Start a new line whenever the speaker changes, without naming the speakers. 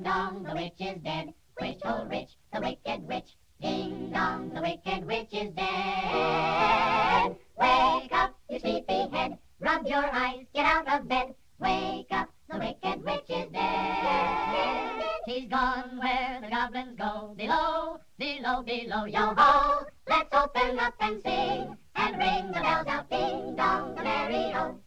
Ding dong, the witch is dead. Witch, oh rich, the wicked witch. Ding dong, the wicked witch is dead. Wake up, you sleepy head. Rub your eyes, get out of bed. Wake up, the wicked witch is dead. She's gone where the goblins go. Below, below, below, yo ho. Let's open up and sing and ring the bells out Ding dong, the merry old.